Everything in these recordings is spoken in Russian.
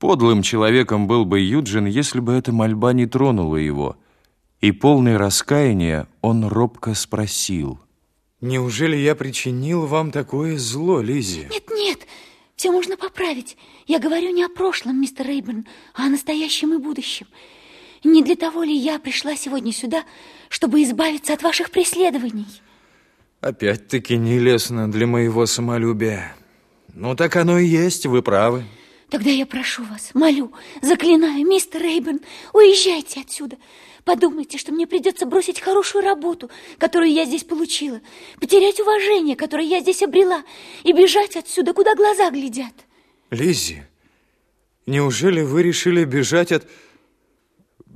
Подлым человеком был бы Юджин, если бы эта мольба не тронула его. И полный раскаяния он робко спросил. «Неужели я причинил вам такое зло, Лиззи?» Нет, нет, все можно поправить. Я говорю не о прошлом, мистер Рейберн, а о настоящем и будущем. Не для того ли я пришла сегодня сюда, чтобы избавиться от ваших преследований? Опять-таки нелестно для моего самолюбия. Ну, так оно и есть, вы правы. Тогда я прошу вас, молю, заклинаю, мистер Рейберн, уезжайте отсюда. Подумайте, что мне придется бросить хорошую работу, которую я здесь получила, потерять уважение, которое я здесь обрела, и бежать отсюда, куда глаза глядят. Лиззи, неужели вы решили бежать от...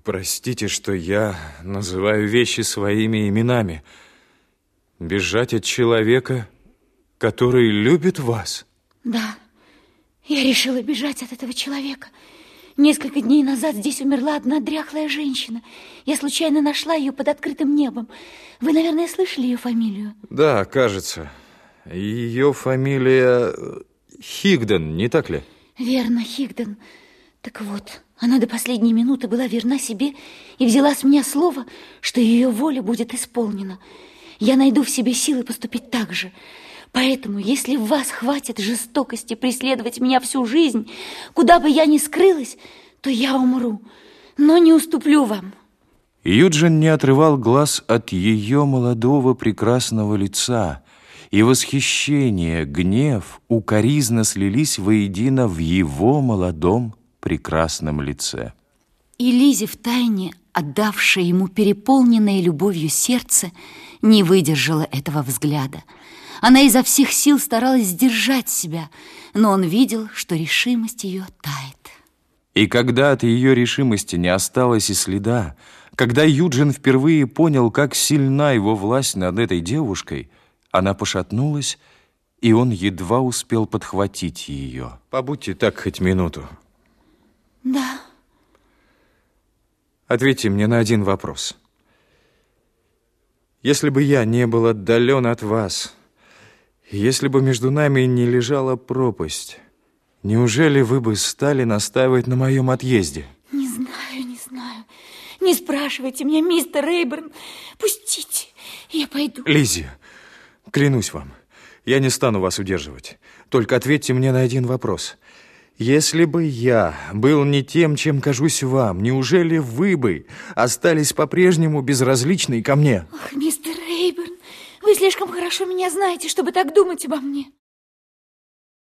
Простите, что я называю вещи своими именами. Бежать от человека, который любит вас? Да. Я решила бежать от этого человека. Несколько дней назад здесь умерла одна дряхлая женщина. Я случайно нашла ее под открытым небом. Вы, наверное, слышали ее фамилию? Да, кажется. Ее фамилия э, Хигден, не так ли? Верно, Хигден. Так вот, она до последней минуты была верна себе и взяла с меня слово, что ее воля будет исполнена. Я найду в себе силы поступить так же. Поэтому, если в вас хватит жестокости преследовать меня всю жизнь, куда бы я ни скрылась, то я умру, но не уступлю вам. Юджин не отрывал глаз от ее молодого прекрасного лица, и восхищение, гнев, укоризна слились воедино в его молодом прекрасном лице. И Лизе втайне, отдавшая ему переполненное любовью сердце, не выдержала этого взгляда – она изо всех сил старалась сдержать себя, но он видел, что решимость ее тает. И когда от ее решимости не осталось и следа, когда Юджин впервые понял, как сильна его власть над этой девушкой, она пошатнулась, и он едва успел подхватить ее. Побудьте так хоть минуту. Да. Ответьте мне на один вопрос. Если бы я не был отдален от вас, если бы между нами не лежала пропасть, неужели вы бы стали настаивать на моем отъезде? Не знаю, не знаю. Не спрашивайте меня, мистер Рейберн. Пустите, я пойду. Лиззи, клянусь вам, я не стану вас удерживать. Только ответьте мне на один вопрос. Если бы я был не тем, чем кажусь вам, неужели вы бы остались по-прежнему безразличны ко мне? Ах, вы слишком хорошо меня знаете, чтобы так думать обо мне.